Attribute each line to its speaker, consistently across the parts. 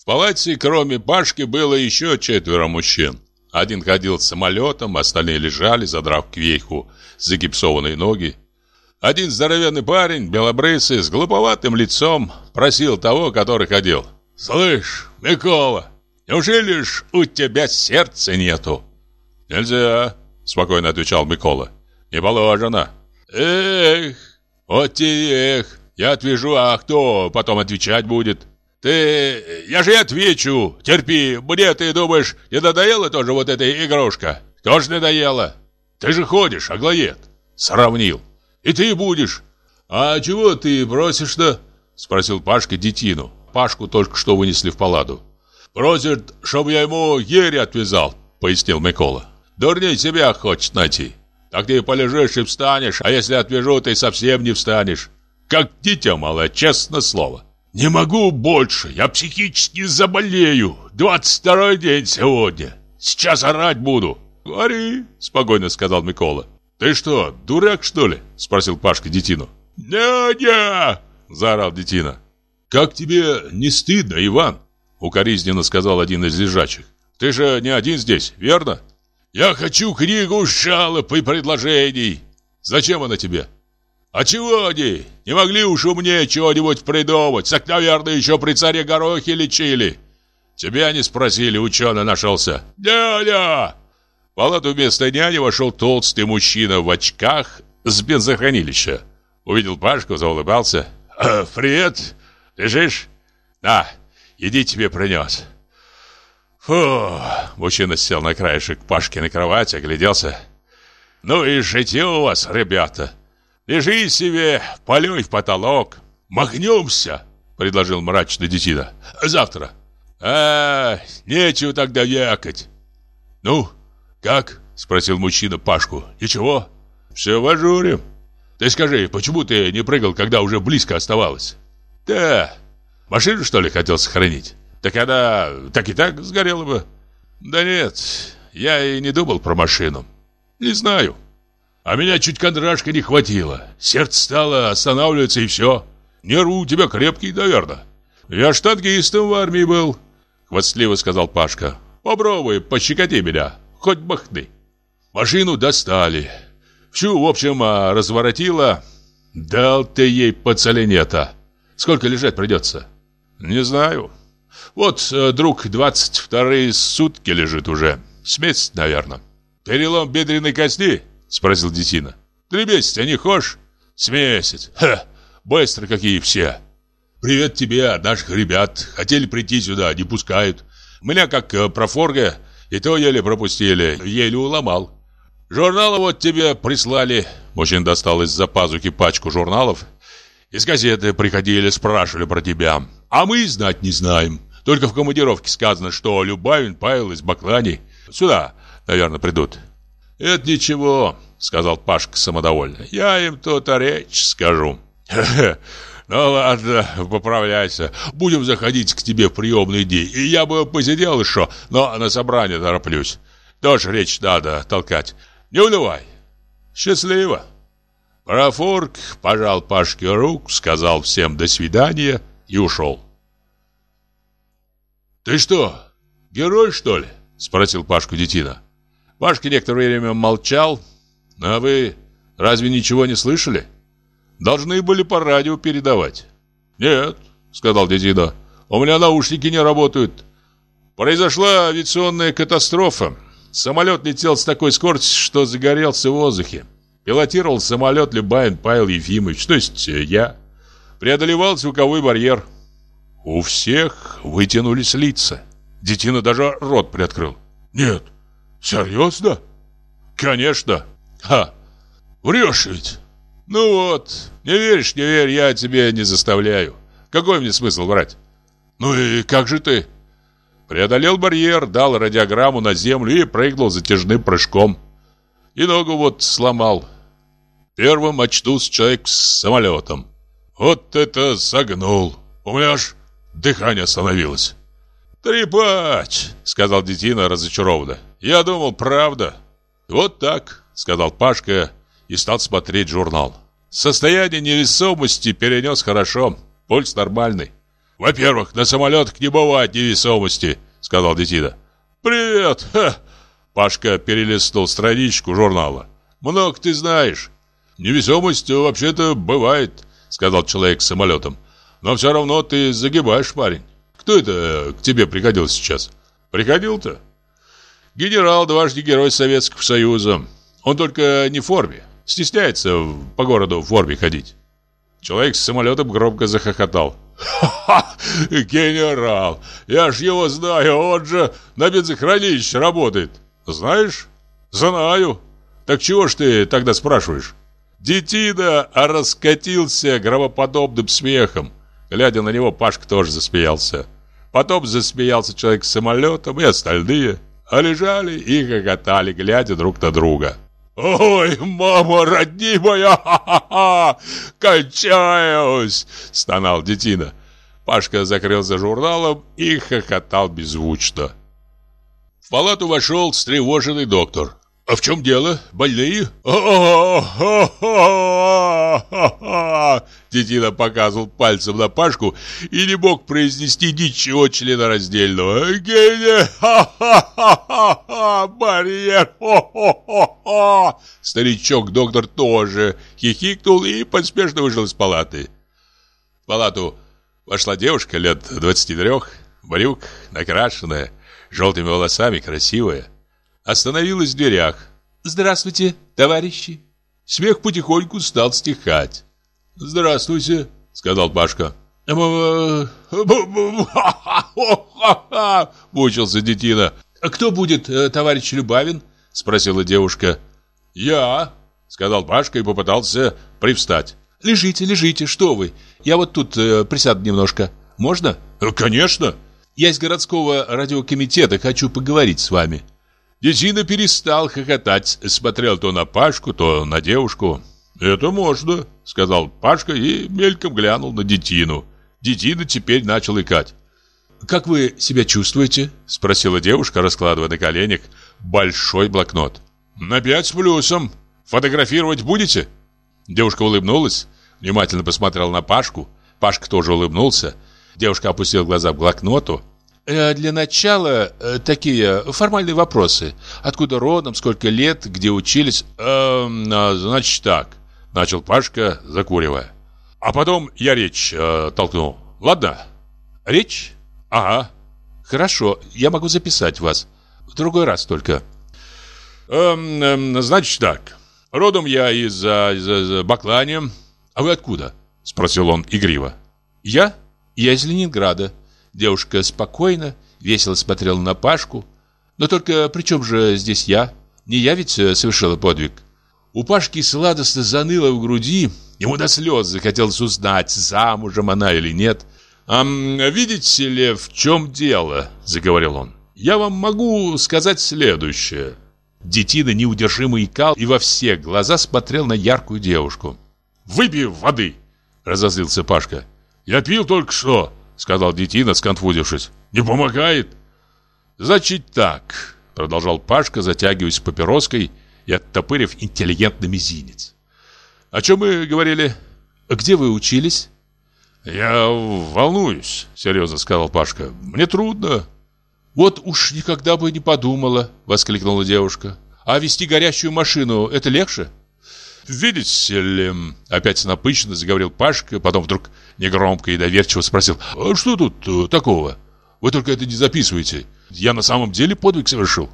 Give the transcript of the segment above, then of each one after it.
Speaker 1: В палате, кроме Пашки, было еще четверо мужчин. Один ходил самолетом, остальные лежали, задрав кверху загипсованные ноги. Один здоровенный парень, белобрысый, с глуповатым лицом, просил того, который ходил. «Слышь, Микола, неужели ж у тебя сердца нету?» «Нельзя», — спокойно отвечал Микола. «Не положено». «Эх, вот тебе эх, я отвяжу, а кто потом отвечать будет?» «Ты... я же отвечу, терпи, мне, ты думаешь, не надоела тоже вот эта игрушка?» «Тоже надоела. Ты же ходишь, аглоед». «Сравнил. И ты будешь». «А чего ты просишь-то?» Спросил Пашка детину. Пашку только что вынесли в палату. «Просит, чтобы я ему гири отвязал», пояснил Микола. «Дурней себя хочет найти. Так ты полежишь и встанешь, а если отвяжу, ты совсем не встанешь. Как дитя малое, честное слово». «Не могу больше, я психически заболею. 22 день сегодня. Сейчас орать буду». «Говори», — спокойно сказал Микола. «Ты что, дурак, что ли?» — спросил Пашка детину. «Не-не!» — заорал детина. «Как тебе не стыдно, Иван?» — укоризненно сказал один из лежачих. «Ты же не один здесь, верно?» «Я хочу книгу жалоб и предложений». «Зачем она тебе?» А чего они? Не могли уж умнее чего-нибудь придумать. Так, наверное, еще при царе Горохе лечили. Тебя не спросили, ученый нашелся. Няня! В палату вместо няни вошел толстый мужчина в очках с бензохранилища. Увидел Пашку, заулыбался. «Э, «Привет! Лежишь? На, иди тебе принес». Фу, мужчина сел на краешек Пашки на кровати, огляделся. «Ну и житье у вас, ребята!» Лежи себе, полюй в потолок. Махнемся, предложил мрачно детина. Завтра. А, нечего тогда якать. Ну, как? Спросил мужчина Пашку. Ничего? Все в ажуре. Ты скажи, почему ты не прыгал, когда уже близко оставалось? Да, машину что ли хотел сохранить? Так она так и так сгорела бы. Да нет, я и не думал про машину. Не знаю. А меня чуть кондрашка не хватило. Сердце стало останавливаться и все. Нервы у тебя крепкие, наверное. Я штангистом в армии был, хвастливо сказал Пашка. Попробуй, пощекоти меня, хоть бахны. Машину достали. Всю, в общем, а, разворотила. Дал ты ей по. Сколько лежать придется? Не знаю. Вот э, друг 22 сутки лежит уже. С месяц, наверное. Перелом бедренной кости? Спросил детина. Три месяца, не хошь? С месяц. Ха, быстро какие все. Привет тебе от наших ребят. Хотели прийти сюда, не пускают. Меня как э, профорга, и то еле пропустили, еле уломал. Журналы вот тебе прислали. Мужчина достал из-за пазухи пачку журналов. Из газеты приходили, спрашивали про тебя. А мы знать не знаем. Только в командировке сказано, что Любавин, Павел из Баклани сюда, наверное, придут. «Это ничего», — сказал Пашка самодовольно. «Я им то-то речь скажу». «Ну ладно, поправляйся. Будем заходить к тебе в приемный день. И я бы посидел еще, но на собрание тороплюсь. Тоже речь надо толкать. Не унывай. Счастливо». Парафорг пожал Пашке рук, сказал всем «до свидания» и ушел. «Ты что, герой, что ли?» — спросил Пашку детина. Пашка некоторое время молчал. А вы разве ничего не слышали? Должны были по радио передавать. Нет, сказал дедина. У меня наушники не работают. Произошла авиационная катастрофа. Самолет летел с такой скоростью, что загорелся в воздухе. Пилотировал самолет Любавин Павел Ефимович, то есть э, я. Преодолевал звуковой барьер. У всех вытянулись лица. Детина даже рот приоткрыл. «Нет, Серьезно? Конечно. Ха, врешь ведь. Ну вот, не веришь, не верь, я тебе не заставляю. Какой мне смысл врать? Ну и как же ты? Преодолел барьер, дал радиограмму на землю и прыгнул затяжным прыжком. И ногу вот сломал. Первым очнулся человек с самолетом. Вот это согнул. У меня аж дыхание остановилось. «Трепач!» — сказал детина разочарованно. «Я думал, правда». «Вот так», — сказал Пашка и стал смотреть журнал. Состояние невесомости перенес хорошо, пульс нормальный. Во-первых, на самолетах не бывает невесомости, сказал Детина. Привет! Ха! Пашка перелистнул страничку журнала. Много ты знаешь. Невесомость вообще-то бывает, сказал человек с самолетом. Но все равно ты загибаешь, парень. Кто это к тебе приходил сейчас? Приходил-то? Генерал, дважды герой Советского Союза. Он только не в форме. Стесняется по городу в форме ходить. Человек с самолетом громко захохотал. «Ха-ха! Генерал! Я ж его знаю, он же на бензохранилище работает. Знаешь? Знаю. Так чего ж ты тогда спрашиваешь?» Детина раскатился громоподобным смехом. Глядя на него, Пашка тоже засмеялся. Потом засмеялся человек с самолетом и остальные, а лежали и хохотали, глядя друг на друга. «Ой, мама родимая, ха-ха-ха! Кончаюсь!» — стонал детина. Пашка закрылся журналом и хохотал беззвучно. В палату вошел встревоженный доктор. «А в чем дело? Больные?» Детина показывал пальцем на Пашку и не мог произнести ничего членораздельного. «Геня! Ха-ха-ха-ха! Барьер! Хо-хо-хо-хо!» Старичок-доктор тоже хихикнул и поспешно вышел из палаты. В палату вошла девушка лет двадцати трех, брюк, накрашенная, желтыми волосами, красивая остановилась в дверях. «Здравствуйте, товарищи!» Смех потихоньку стал стихать. «Здравствуйте», — сказал Пашка. Мучился детина. «А кто будет э, товарищ Любавин?» Спросила девушка. «Я», — сказал Пашка и попытался привстать. «Лежите, лежите, что вы? Я вот тут э, присяду немножко. Можно?» «Конечно!» «Я из городского радиокомитета хочу поговорить с вами». Детина перестал хохотать, смотрел то на Пашку, то на девушку. «Это можно», — сказал Пашка и мельком глянул на детину. Детина теперь начал икать. «Как вы себя чувствуете?» — спросила девушка, раскладывая на коленях большой блокнот. «На пять с плюсом. Фотографировать будете?» Девушка улыбнулась, внимательно посмотрела на Пашку. Пашка тоже улыбнулся. Девушка опустила глаза к блокноту, для начала э, такие формальные вопросы. Откуда родом, сколько лет, где учились? А, значит так, начал Пашка, закуривая. А потом я речь э, толкнул. Ладно? Речь? Ага. Хорошо, я могу записать вас. В другой раз только. Эм, эм, значит так. Родом я из, из, из Баклани. А вы откуда? Спросил он игриво. Я? Я из Ленинграда. Девушка спокойно, весело смотрела на Пашку. Но только при чем же здесь я? Не я ведь э, совершила подвиг. У Пашки сладостно заныло в груди. Ему до слез захотелось узнать, замужем она или нет. «А видите ли, в чем дело?» – заговорил он. «Я вам могу сказать следующее». Детина неудержимо икал и во все глаза смотрел на яркую девушку. «Выпей воды!» – разозлился Пашка. «Я пил только что!» Сказал детина, сконфузившись. «Не помогает?» «Значит так», — продолжал Пашка, затягиваясь папироской и оттопырив интеллигентный мизинец. «О чем мы говорили? Где вы учились?» «Я волнуюсь», — серьезно сказал Пашка. «Мне трудно». «Вот уж никогда бы не подумала», — воскликнула девушка. «А вести горящую машину — это легче?» «Видите ли...» Опять напыщенно заговорил Пашка, потом вдруг негромко и доверчиво спросил. «А что тут э, такого? Вы только это не записывайте. Я на самом деле подвиг совершил.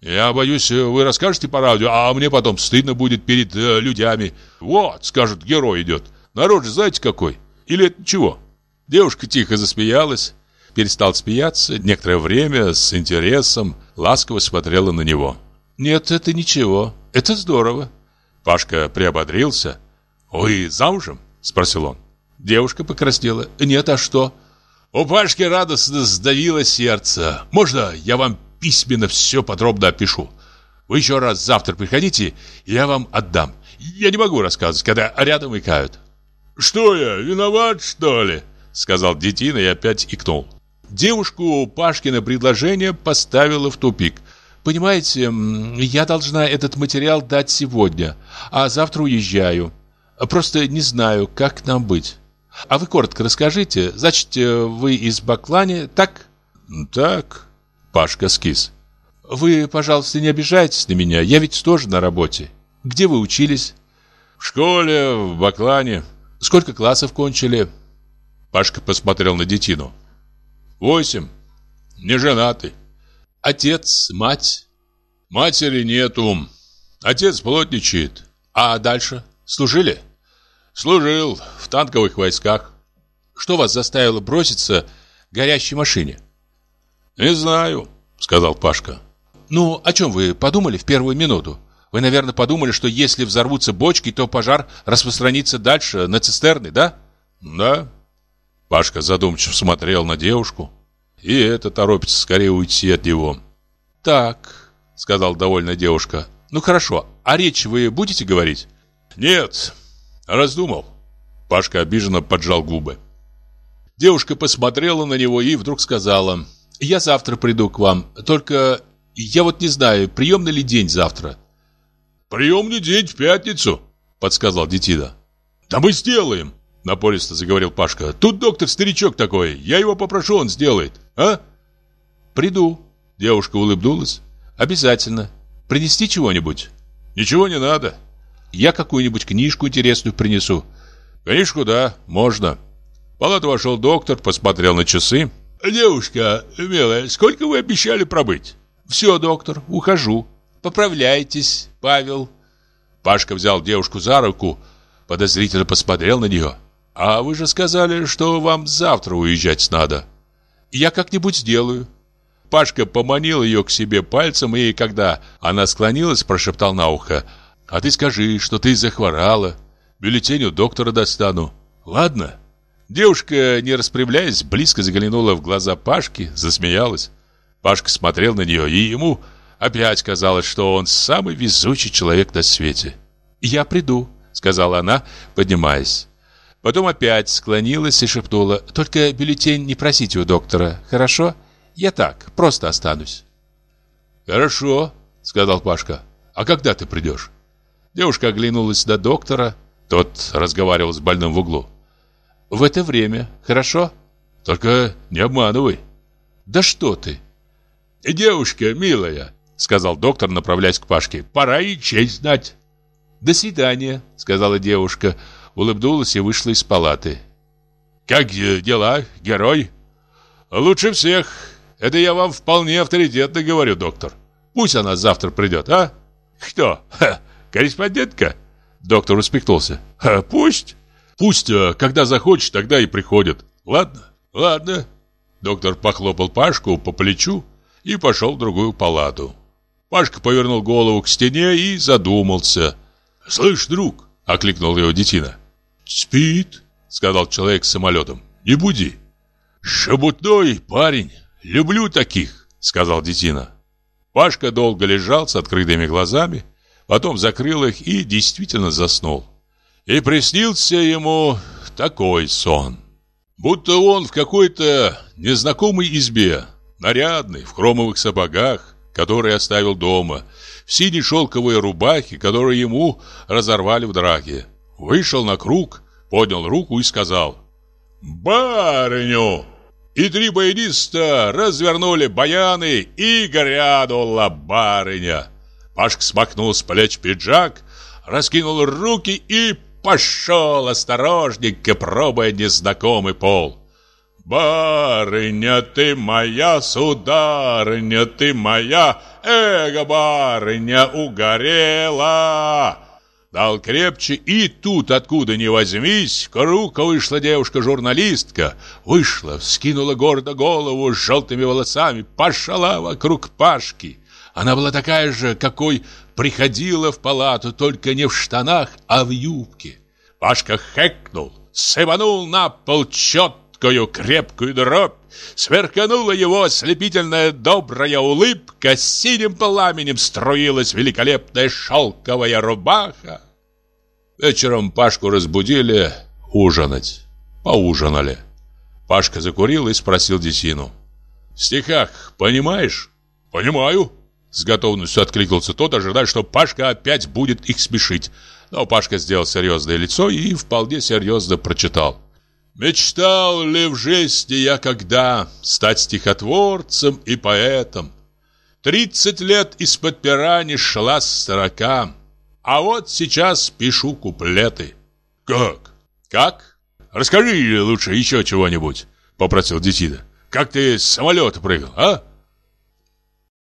Speaker 1: Я боюсь, э, вы расскажете по радио, а мне потом стыдно будет перед э, людьми. Вот, скажет, герой идет. Народ же знаете какой? Или это чего?» Девушка тихо засмеялась, перестал смеяться, некоторое время с интересом ласково смотрела на него. «Нет, это ничего. Это здорово. Пашка приободрился. «Вы замужем?» – спросил он. Девушка покраснела. «Нет, а что?» У Пашки радостно сдавило сердце. «Можно я вам письменно все подробно опишу? Вы еще раз завтра приходите, я вам отдам. Я не могу рассказывать, когда рядом икают». «Что я, виноват, что ли?» Сказал детина и опять икнул. Девушку Пашкино предложение поставило в тупик – Понимаете, я должна этот материал дать сегодня, а завтра уезжаю. Просто не знаю, как нам быть.
Speaker 2: А вы коротко расскажите, значит, э, вы из Баклани, так?
Speaker 1: Так, Пашка скис.
Speaker 2: Вы, пожалуйста, не обижайтесь на меня, я ведь тоже на работе. Где вы учились?
Speaker 1: В школе, в Баклане.
Speaker 2: Сколько классов кончили?
Speaker 1: Пашка посмотрел на детину. Восемь. Не женатый.
Speaker 2: Отец, мать?
Speaker 1: Матери нету. Отец плотничает.
Speaker 2: А дальше? Служили?
Speaker 1: Служил в танковых войсках.
Speaker 2: Что вас заставило броситься к горящей машине?
Speaker 1: Не знаю, сказал Пашка.
Speaker 2: Ну, о чем вы подумали в первую минуту? Вы, наверное, подумали, что если взорвутся бочки, то пожар распространится дальше, на цистерны, да?
Speaker 1: Да. Пашка задумчиво смотрел на девушку. И это торопится скорее уйти от него.
Speaker 2: Так, сказал довольная девушка. Ну хорошо, а речь вы будете говорить?
Speaker 1: Нет, раздумал. Пашка обиженно поджал губы.
Speaker 2: Девушка посмотрела на него и вдруг сказала, «Я завтра приду к вам, только я вот не знаю, приемный ли день завтра?»
Speaker 1: «Приемный день в пятницу», — подсказал Детина. «Да мы сделаем», — напористо заговорил Пашка. «Тут доктор-старичок такой, я его попрошу, он сделает, а?»
Speaker 2: «Приду», — девушка улыбнулась. «Обязательно. Принести чего-нибудь?»
Speaker 1: «Ничего не надо».
Speaker 2: «Я какую-нибудь книжку интересную принесу».
Speaker 1: «Книжку, да, можно». В палату вошел доктор, посмотрел на часы. «Девушка, милая, сколько вы обещали пробыть?»
Speaker 2: «Все, доктор, ухожу. Поправляйтесь, Павел».
Speaker 1: Пашка взял девушку за руку, подозрительно посмотрел на нее. «А вы же сказали, что вам завтра уезжать надо».
Speaker 2: «Я как-нибудь сделаю».
Speaker 1: Пашка поманил ее к себе пальцем и, когда она склонилась, прошептал на ухо. «А ты скажи, что ты захворала. Бюллетень у доктора достану. Ладно?» Девушка, не распрямляясь, близко заглянула в глаза Пашки, засмеялась. Пашка смотрел на нее, и ему опять казалось, что он самый везучий человек на свете.
Speaker 2: «Я приду», — сказала она, поднимаясь. Потом опять склонилась и шепнула, «Только бюллетень не просите у доктора, хорошо? Я так, просто останусь».
Speaker 1: «Хорошо», — сказал Пашка. «А когда ты придешь?» Девушка оглянулась на доктора. Тот разговаривал с больным в углу.
Speaker 2: «В это время, хорошо?»
Speaker 1: «Только не обманывай».
Speaker 2: «Да что ты!»
Speaker 1: «Девушка, милая», — сказал доктор, направляясь к Пашке, — «пора и честь знать».
Speaker 2: «До свидания», — сказала девушка, улыбнулась и вышла из палаты.
Speaker 1: «Как дела, герой?» «Лучше всех. Это я вам вполне авторитетно говорю, доктор. Пусть она завтра придет, а?» «Кто? Ха, корреспондентка?» Доктор успехнулся. Ха, «Пусть. Пусть, э, когда захочет, тогда и приходит. Ладно? Ладно». Доктор похлопал Пашку по плечу и пошел в другую палату. Пашка повернул голову к стене и задумался. «Слышь, друг!» — окликнул его детина. «Спит», — сказал человек с самолетом. «Не буди». «Шебутной парень, люблю таких», — сказал детина. Пашка долго лежал с открытыми глазами, потом закрыл их и действительно заснул. И приснился ему такой сон. Будто он в какой-то незнакомой избе, нарядный, в хромовых сапогах, которые оставил дома, в синей шелковой рубахе, которую ему разорвали в драке. Вышел на круг, поднял руку и сказал «Барыню!» И три баяниста развернули баяны, и грянула барыня. Пашка смахнул с плеч пиджак, раскинул руки и пошел осторожненько, пробуя незнакомый пол. «Барыня ты моя, сударыня ты моя, эго, барыня, угорела!» Дал крепче, и тут, откуда ни возьмись, к руку вышла девушка-журналистка. Вышла, вскинула гордо голову с желтыми волосами, пошла вокруг Пашки. Она была такая же, какой приходила в палату, только не в штанах, а в юбке. Пашка хэкнул, сыпанул на пол четкую крепкую дробь, сверканула его ослепительная добрая улыбка, синим пламенем струилась великолепная шелковая рубаха. Вечером Пашку разбудили ужинать. Поужинали. Пашка закурил и спросил Десину. «В стихах понимаешь?» «Понимаю», с готовностью откликнулся тот, ожидая, что Пашка опять будет их смешить. Но Пашка сделал серьезное лицо и вполне серьезно прочитал. Мечтал ли в жизни я когда стать стихотворцем и поэтом? Тридцать лет из-под пера не шла строка, а вот сейчас пишу куплеты. Как? Как? Расскажи лучше еще чего-нибудь, попросил Детида. Как ты с самолета прыгал, а?